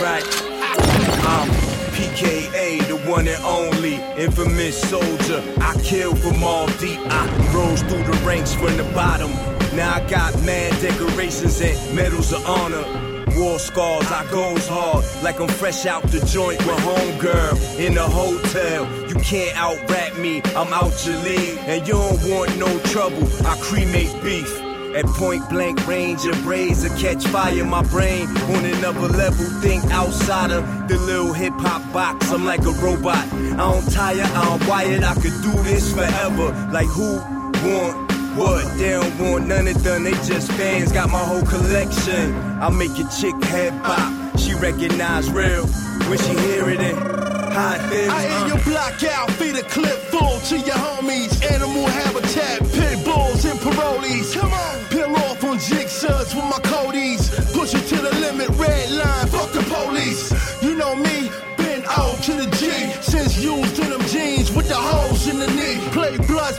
right. I'm PKA, the one and only infamous soldier. I killed from all deep. I rose through the ranks from the bottom. Now I got mad decorations and medals of honor. War scars, I goes hard like I'm fresh out the joint with homegirl in the hotel. You can't out rap me, I'm out your league, and you don't want no trouble. I cremate beef. At point blank range, a brazier catch fire my brain. On another level, think outside of the little hip hop box. I'm like a robot. I don't tire, I don't wired. I could do this forever. Like who want what? They don't want none of them. They just fans. Got my whole collection. I make your chick head pop. She recognize real when she hear it. Things, I hear uh. you block out, feed a clip full to your homies. Animal habitat, pit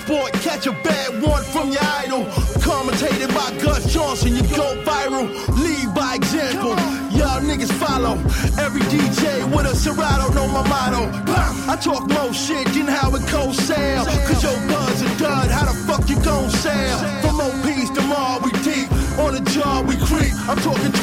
sport, catch a bad one from your idol. Commentated by Gus Johnson, you go viral. Lead by example. Y'all niggas follow. Every DJ with a Serato know my motto. I talk more shit than how it goes sell. Cause your buzz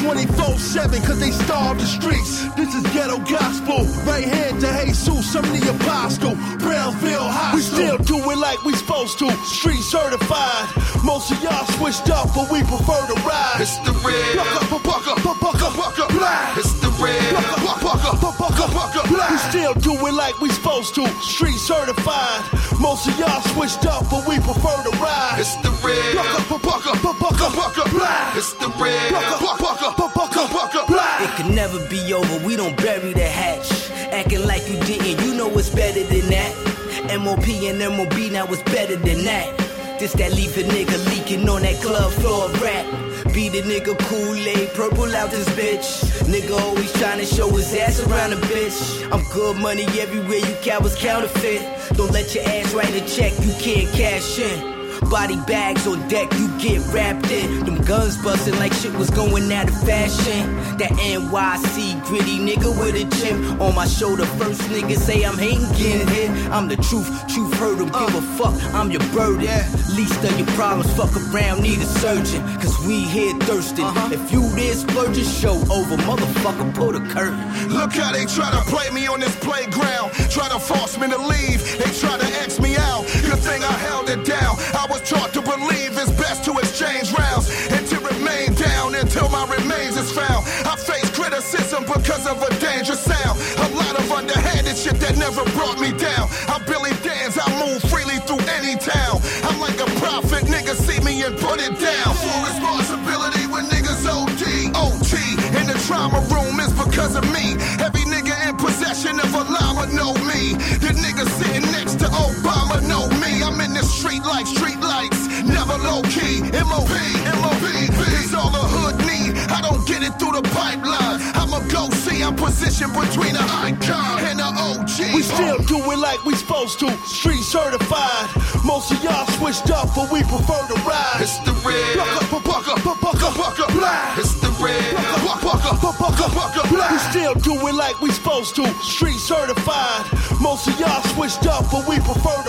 24-7 cause they starve the streets. This is ghetto gospel. Right hand to Jesus, some of the apostle. Brownsville high. We still do it like we supposed to. Street certified. Most of y'all switched up, but we prefer to ride. It's the real Buck up, buck up, buck up, buck up. Still do it like we supposed to. Street certified. Most of y'all switched up, but we prefer to ride. It's the red. Buck up, buck up, buck up, buck up, black. It's the red. Buck up, buck up, buck up, buck up, black. It could never be over, we don't bury the hatch. Acting like you didn't, you know it's better than that. MOP and MOB, now it's better than that. This that leave a nigga leaking on that club floor rap. Beat a nigga Kool-Aid, purple out this bitch. Nigga always trying to show his ass around a bitch. I'm good money everywhere, you cowards counterfeit. Don't let your ass write a check, you can't cash in. Body bags on deck, you get wrapped in. Them guns busting like shit was going out of fashion. That NYC gritty nigga with a gym on my shoulder. First nigga say I'm hating, getting hit. I'm the truth, truth heard him. Give a fuck, I'm your burden. Least of your problems, fuck around, need a surgeon. Cause we here thirsting. Uh-huh. If you this splurging, show over. Motherfucker, pull the curtain. Look how they try to play me on this playground. Try to force me to leave. They try to X me out. Good thing I held it down. Any town. I'm like a prophet. Niggas see me and put it down. Full responsibility when niggas OD. OT in the trauma room is because of me. Every nigga in possession of a llama know me. The nigga sitting next to Obama know me. I'm in the street like street lights. Never low key. MOP, MOP. It's all the hood need. I don't get it through the pipeline. I'm a go see. I'm positioned between an icon and an OG. We still do it like we supposed to. Street certified. Most of y'all switched up, but we prefer to ride. It's the red. Buck up, buck up, buck up, buck up, black. It's the red. Buck up, buck up, buck up, buck up, black. We still do it like we supposed to. Street certified. Most of y'all switched up, but we prefer to